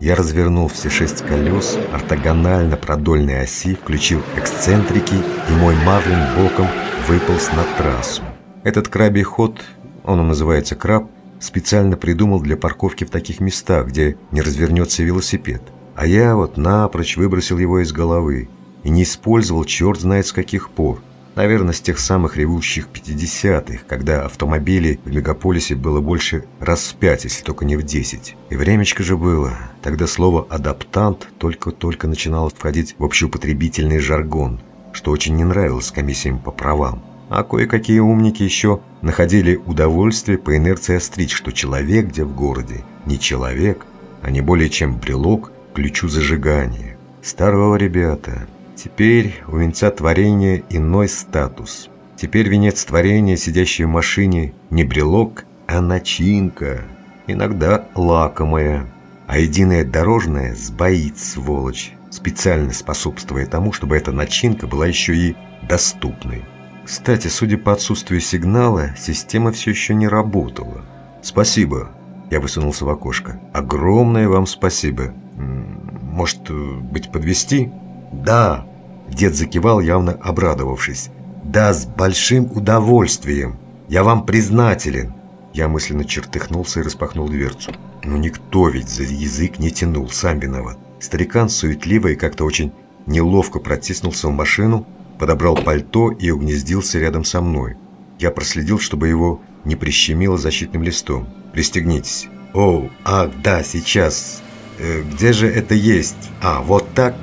Я развернул все шесть колес, ортогонально продольной оси, включил эксцентрики, и мой Марлин боком выполз на трассу. Этот крабий ход, он называется краб, специально придумал для парковки в таких местах, где не развернется велосипед. А я вот напрочь выбросил его из головы и не использовал черт знает с каких пор. Наверное, с тех самых ревущих 50-х, когда автомобилей в мегаполисе было больше раз в пять, если только не в 10. И времечко же было. Тогда слово «адаптант» только-только начинало входить в общеупотребительный жаргон, что очень не нравилось комиссиям по правам. А кое-какие умники еще находили удовольствие по инерции острить, что человек, где в городе, не человек, а не более чем брелок к ключу зажигания. Старого ребята, Теперь у венца творения иной статус. Теперь венец творения, сидящий в машине, не брелок, а начинка, иногда лакомая. А единая дорожная сбоит, сволочь, специально способствуя тому, чтобы эта начинка была еще и доступной. Кстати, судя по отсутствию сигнала, система все еще не работала. «Спасибо», – я высунулся в окошко. «Огромное вам спасибо. Может быть, подвести? «Да», – дед закивал, явно обрадовавшись. «Да, с большим удовольствием. Я вам признателен». Я мысленно чертыхнулся и распахнул дверцу. Но никто ведь за язык не тянул, сам виноват. Старикан суетливо и как-то очень неловко протиснулся в машину, подобрал пальто и угнездился рядом со мной. Я проследил, чтобы его не прищемило защитным листом. «Пристегнитесь». «О, ах, да, сейчас. Э, где же это есть? А, вот так?»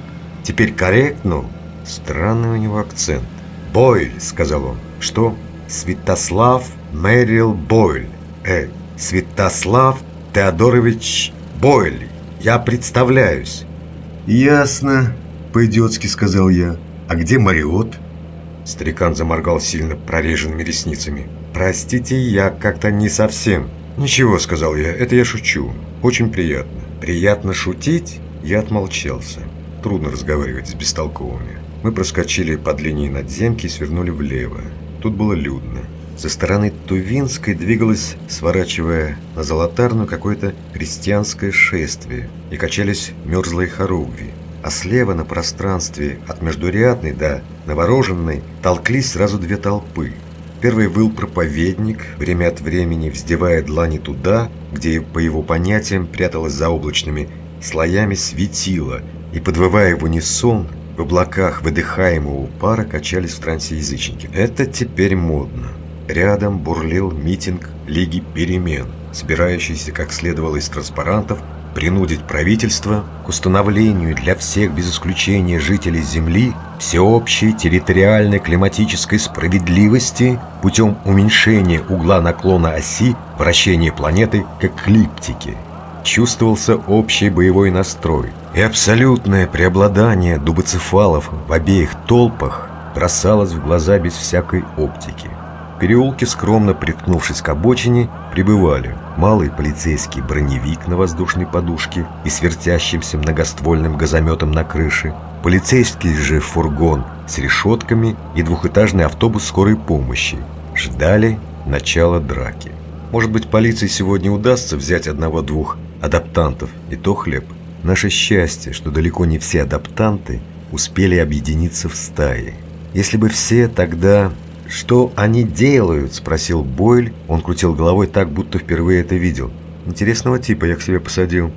Теперь корректно?» Странный у него акцент. «Бойль», — сказал он. «Что?» «Святослав Мэрил Бойль». «Э, Святослав Теодорович Бойль. Я представляюсь». «Ясно», — по-идиотски сказал я. «А где Мариот?» Старикан заморгал сильно прореженными ресницами. «Простите, я как-то не совсем...» «Ничего», — сказал я, — «это я шучу. Очень приятно». «Приятно шутить?» Я отмолчался трудно разговаривать с бестолковыми. Мы проскочили под линией надземки и свернули влево. Тут было людно. Со стороны Тувинской двигалось, сворачивая на Золотарную, какое-то крестьянское шествие, и качались мерзлые хоругви. А слева на пространстве от Междурядной до Новороженной толклись сразу две толпы. Первый выл проповедник, время от времени вздевая длани туда, где, по его понятиям, пряталось за облачными слоями светило, и, подвывая в унисон, в облаках выдыхаемого пара качались в трансе язычники. Это теперь модно. Рядом бурлил митинг Лиги Перемен, собирающийся, как следовало из транспарантов, принудить правительство к установлению для всех без исключения жителей Земли всеобщей территориальной климатической справедливости путем уменьшения угла наклона оси вращения планеты к эклиптике чувствовался общий боевой настрой, и абсолютное преобладание дубоцефалов в обеих толпах бросалось в глаза без всякой оптики. В переулке, скромно приткнувшись к обочине, прибывали малый полицейский броневик на воздушной подушке и с вертящимся многоствольным газометом на крыше, полицейский же фургон с решетками и двухэтажный автобус скорой помощи. Ждали начала драки. Может быть, полиции сегодня удастся взять одного-двух адаптантов, и то хлеб. Наше счастье, что далеко не все адаптанты успели объединиться в стаи. Если бы все тогда... «Что они делают?» – спросил Бойль. Он крутил головой так, будто впервые это видел. «Интересного типа я к себе посадил».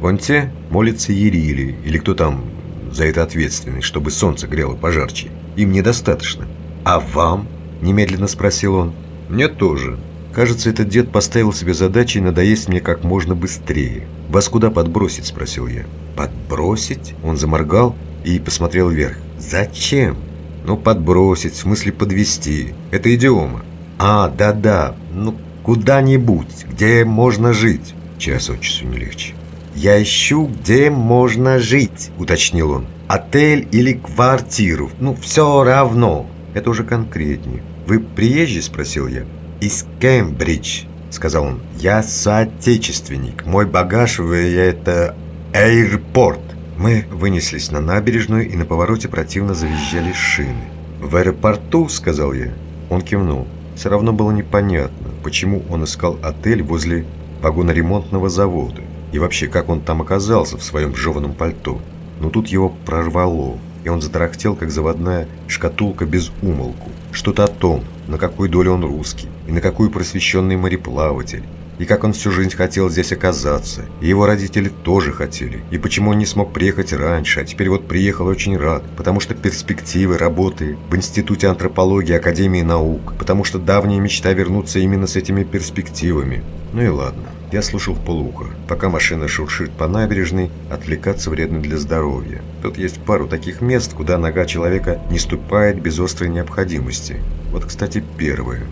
«Вон те молятся Ерили, или кто там за это ответственный, чтобы солнце грело пожарче. Им недостаточно». «А вам?» – немедленно спросил он. «Мне тоже», Кажется, этот дед поставил себе задачей надоесть мне как можно быстрее. «Вас куда подбросить?» – спросил я. «Подбросить?» Он заморгал и посмотрел вверх. «Зачем?» «Ну, подбросить, в смысле подвести. Это идиома». «А, да-да, ну, куда-нибудь, где можно жить». Час от часу не легче. «Я ищу, где можно жить», – уточнил он. «Отель или квартиру, ну, все равно». Это уже конкретнее. «Вы приезжий?» – спросил я из Кембридж», — сказал он. «Я соотечественник. Мой багаж в это аэропорт». Мы вынеслись на набережную и на повороте противно завизжали шины. «В аэропорту?» — сказал я. Он кивнул. Все равно было непонятно, почему он искал отель возле вагоноремонтного завода. И вообще, как он там оказался в своем жеваном пальто? Но тут его прорвало, и он затарахтел, как заводная шкатулка без умолку. Что-то о том, на какой доле он русский, и на какую просвещенный мореплаватель, и как он всю жизнь хотел здесь оказаться. И его родители тоже хотели. И почему он не смог приехать раньше, а теперь вот приехал очень рад. Потому что перспективы работы в Институте антропологии Академии наук. Потому что давняя мечта вернуться именно с этими перспективами. Ну и ладно. Я слушал в полухо. Пока машина шуршит по набережной, отвлекаться вредно для здоровья. Тут есть пару таких мест, куда нога человека не ступает без острой необходимости. Вот, кстати, первое.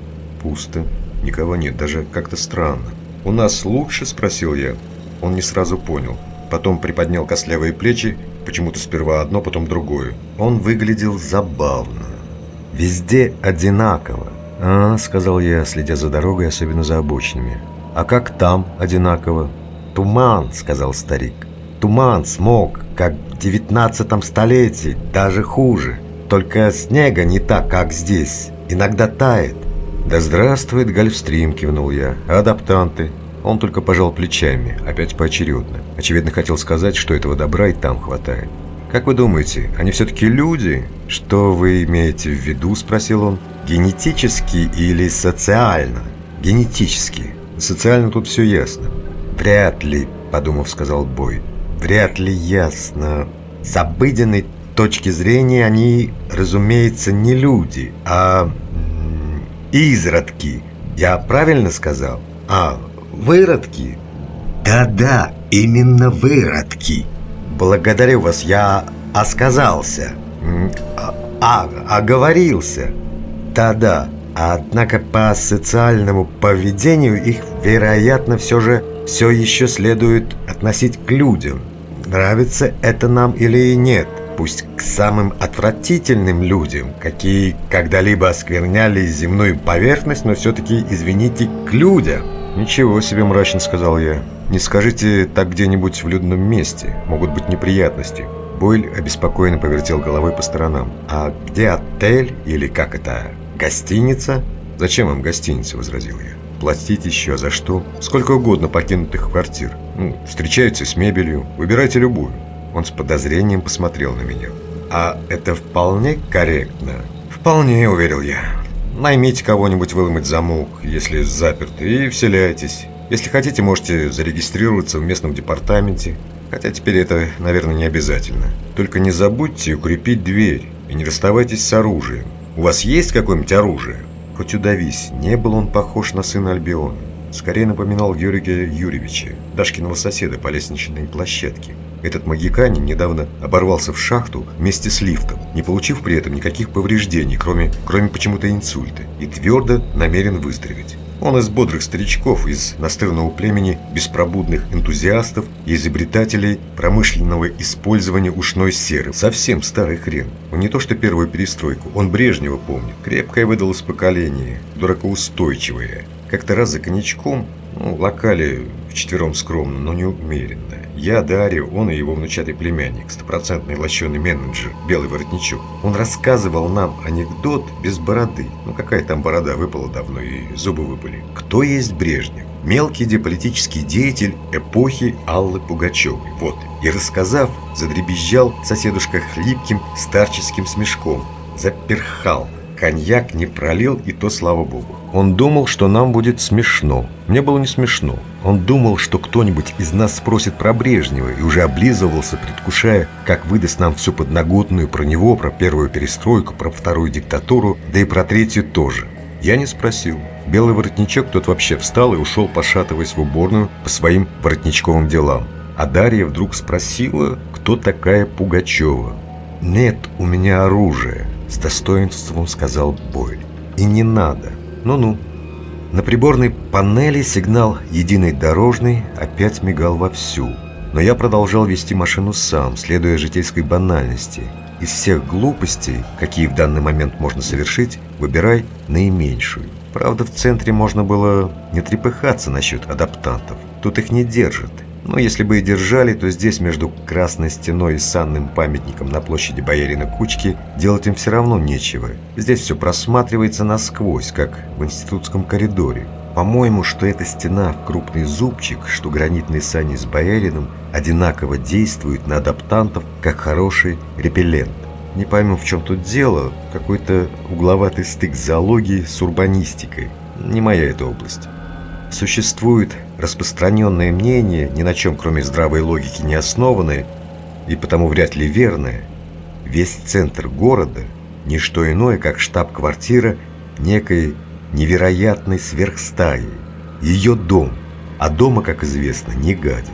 Пусто. Никого нет, даже как-то странно. «У нас лучше?» – спросил я. Он не сразу понял. Потом приподнял костлявые плечи, почему-то сперва одно, потом другое. Он выглядел забавно. «Везде одинаково», «А», — сказал я, следя за дорогой, особенно за обочинами. «А как там одинаково?» «Туман», — сказал старик. «Туман, смог, как в девятнадцатом столетии, даже хуже. Только снега не так, как здесь. Иногда тает. «Да здравствует Гольфстрим!» – кивнул я. «Адаптанты!» Он только пожал плечами, опять поочередно. Очевидно, хотел сказать, что этого добра и там хватает. «Как вы думаете, они все-таки люди?» «Что вы имеете в виду?» – спросил он. «Генетически или социально?» «Генетически. Социально тут все ясно». «Вряд ли», – подумав, сказал Бой. «Вряд ли ясно. С обыденной точки зрения они, разумеется, не люди, а изродки. Я правильно сказал? А, выродки? Да-да, именно выродки. Благодарю вас, я осказался. А, а оговорился. Да-да. Однако по социальному поведению их, вероятно, все же все еще следует относить к людям. Нравится это нам или нет пусть к самым отвратительным людям, какие когда-либо оскверняли земную поверхность, но все-таки, извините, к людям. «Ничего себе мрачно», — сказал я. «Не скажите так где-нибудь в людном месте. Могут быть неприятности». Бойль обеспокоенно повертел головой по сторонам. «А где отель? Или как это? Гостиница?» «Зачем вам гостиница?» — возразил я. «Платить еще за что? Сколько угодно покинутых квартир. Ну, встречаются с мебелью. Выбирайте любую. Он с подозрением посмотрел на меня. «А это вполне корректно?» «Вполне», — уверил я. «Наймите кого-нибудь выломать замок, если заперт, и вселяйтесь. Если хотите, можете зарегистрироваться в местном департаменте. Хотя теперь это, наверное, не обязательно. Только не забудьте укрепить дверь и не расставайтесь с оружием. У вас есть какое-нибудь оружие?» Хоть удавись, не был он похож на сына Альбиона. Скорее напоминал Георгия Юрьевича, Дашкиного соседа по лестничной площадке. Этот магиканин недавно оборвался в шахту вместе с лифтом, не получив при этом никаких повреждений, кроме, кроме почему-то инсульта, и твердо намерен выздороветь. Он из бодрых старичков, из настырного племени беспробудных энтузиастов и изобретателей промышленного использования ушной серы. Совсем старый хрен. Он не то что первую перестройку, он Брежнева помнит. Крепкое выдалось поколение, дуракоустойчивое. Как-то раз за коньячком, ну, локали вчетвером скромно, но неумеренно. Я, Дарья, он и его внучатый племянник, стопроцентный лощеный менеджер, белый воротничок. Он рассказывал нам анекдот без бороды. Ну какая там борода, выпала давно и зубы выпали. Кто есть Брежнев? Мелкий деполитический деятель эпохи Аллы Пугачевой. Вот. И рассказав, задребезжал соседушка хлипким старческим смешком. Заперхал. Коньяк не пролил, и то слава богу. Он думал, что нам будет смешно. Мне было не смешно. Он думал, что кто-нибудь из нас спросит про Брежнева и уже облизывался, предвкушая, как выдаст нам всю подноготную про него, про первую перестройку, про вторую диктатуру, да и про третью тоже. Я не спросил. Белый воротничок тот вообще встал и ушел, пошатываясь в уборную по своим воротничковым делам. А Дарья вдруг спросила, кто такая Пугачева. «Нет у меня оружия», — с достоинством сказал Бойль. «И не надо. Ну-ну». На приборной панели сигнал «Единый дорожный» опять мигал вовсю. Но я продолжал вести машину сам, следуя житейской банальности. Из всех глупостей, какие в данный момент можно совершить, выбирай наименьшую. Правда, в центре можно было не трепыхаться насчет адаптантов. Тут их не держат. Но если бы и держали, то здесь между Красной Стеной и санным памятником на площади Боярина Кучки делать им все равно нечего. Здесь все просматривается насквозь, как в институтском коридоре. по-моему, что эта стена крупный зубчик, что гранитные сани с боярином одинаково действуют на адаптантов, как хороший репеллент. Не пойму, в чем тут дело, какой-то угловатый стык зоологии с урбанистикой. Не моя эта область. Существует распространенное мнение, ни на чем кроме здравой логики не основанное, и потому вряд ли верное. Весь центр города – не что иное, как штаб-квартира некой невероятной сверхстаи. Ее дом, а дома, как известно, не гадит.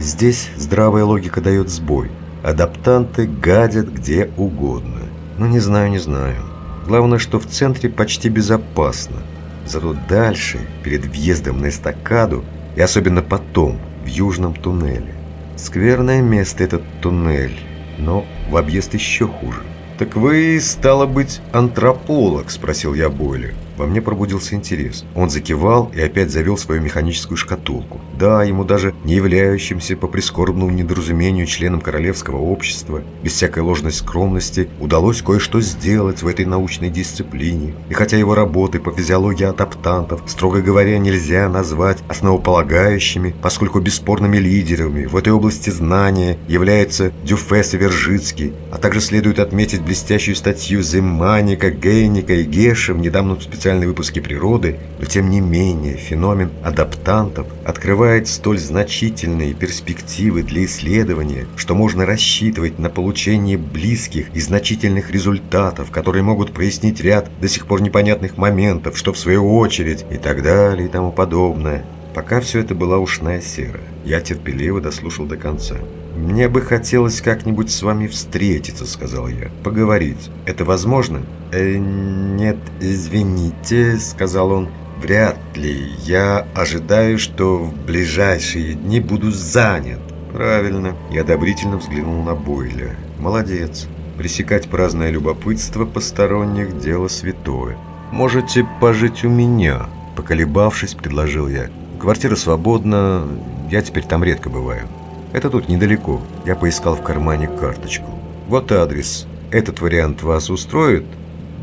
Здесь здравая логика дает сбой. Адаптанты гадят где угодно. Ну, не знаю, не знаю. Главное, что в центре почти безопасно. Зато дальше, перед въездом на эстакаду, и особенно потом, в южном туннеле. Скверное место этот туннель, но в объезд еще хуже. «Так вы, стало быть, антрополог?» – спросил я Бойля. Во мне пробудился интерес. Он закивал и опять завел свою механическую шкатулку. Да, ему даже не являющимся по прискорбному недоразумению членом королевского общества, без всякой ложной скромности, удалось кое-что сделать в этой научной дисциплине. И хотя его работы по физиологии адаптантов, строго говоря, нельзя назвать основополагающими, поскольку бесспорными лидерами в этой области знания являются Дюфес и Вержицкий, а также следует отметить блестящую статью Земаника, Гейника и Геша в недавнем специальном выпуски природы, но тем не менее феномен адаптантов открывает столь значительные перспективы для исследования, что можно рассчитывать на получение близких и значительных результатов, которые могут прояснить ряд до сих пор непонятных моментов, что в свою очередь и так далее и тому подобное. Пока все это была ушная сера. Я терпеливо дослушал до конца. «Мне бы хотелось как-нибудь с вами встретиться», — сказал я. «Поговорить. Это возможно?» э, «Нет, извините», — сказал он. «Вряд ли. Я ожидаю, что в ближайшие дни буду занят». «Правильно». Я одобрительно взглянул на Бойля. «Молодец. Пресекать праздное любопытство посторонних – дело святое. Можете пожить у меня», – поколебавшись, предложил я. Квартира свободна, я теперь там редко бываю. Это тут недалеко. Я поискал в кармане карточку. Вот адрес. Этот вариант вас устроит?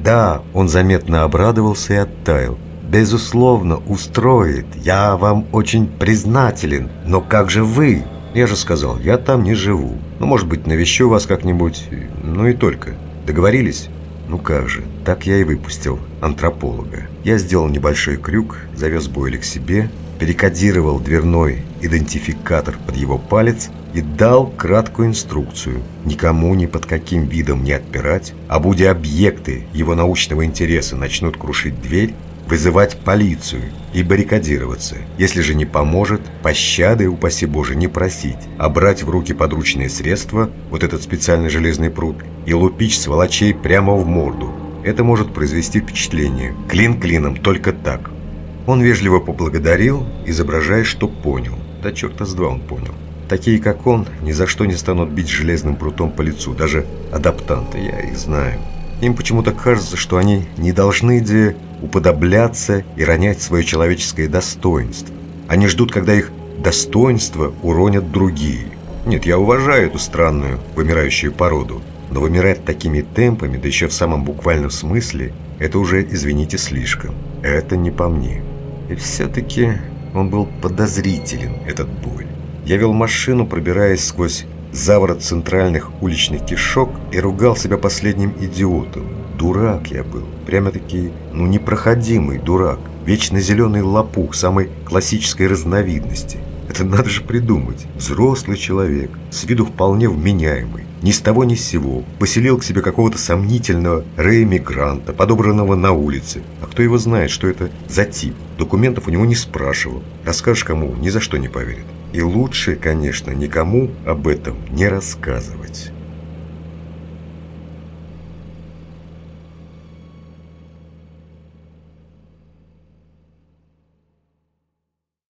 Да, он заметно обрадовался и оттаял. Безусловно, устроит. Я вам очень признателен. Но как же вы? Я же сказал, я там не живу. Ну, может быть, навещу вас как-нибудь. Ну и только. Договорились? Ну как же, так я и выпустил антрополога. Я сделал небольшой крюк, завез Бойля к себе, перекодировал дверной идентификатор под его палец и дал краткую инструкцию никому ни под каким видом не отпирать, а будя объекты его научного интереса начнут крушить дверь, вызывать полицию и баррикадироваться. Если же не поможет, пощады, упаси Боже, не просить, а брать в руки подручные средства, вот этот специальный железный пруд, и лупить сволочей прямо в морду. Это может произвести впечатление. Клин клином, только так. Он вежливо поблагодарил, изображая, что понял. Да черта с два он понял. Такие, как он, ни за что не станут бить железным прутом по лицу, даже адаптанты, я их знаю. Им почему-то кажется, что они не должны где уподобляться и ронять свое человеческое достоинство. Они ждут, когда их достоинство уронят другие. Нет, я уважаю эту странную вымирающую породу, но вымирать такими темпами, да еще в самом буквальном смысле, это уже, извините, слишком. Это не по мне. И все-таки он был подозрителен, этот бой. Я вел машину, пробираясь сквозь заворот центральных уличных кишок и ругал себя последним идиотом. Дурак я был, прямо-таки, ну, непроходимый дурак. Вечно зеленый лопух самой классической разновидности. Это надо же придумать. Взрослый человек, с виду вполне вменяемый, ни с того ни с сего поселил к себе какого-то сомнительного реэмигранта, подобранного на улице. А кто его знает, что это за тип? Документов у него не спрашивал. Расскажешь кому, ни за что не поверит. И лучше, конечно, никому об этом не рассказывать.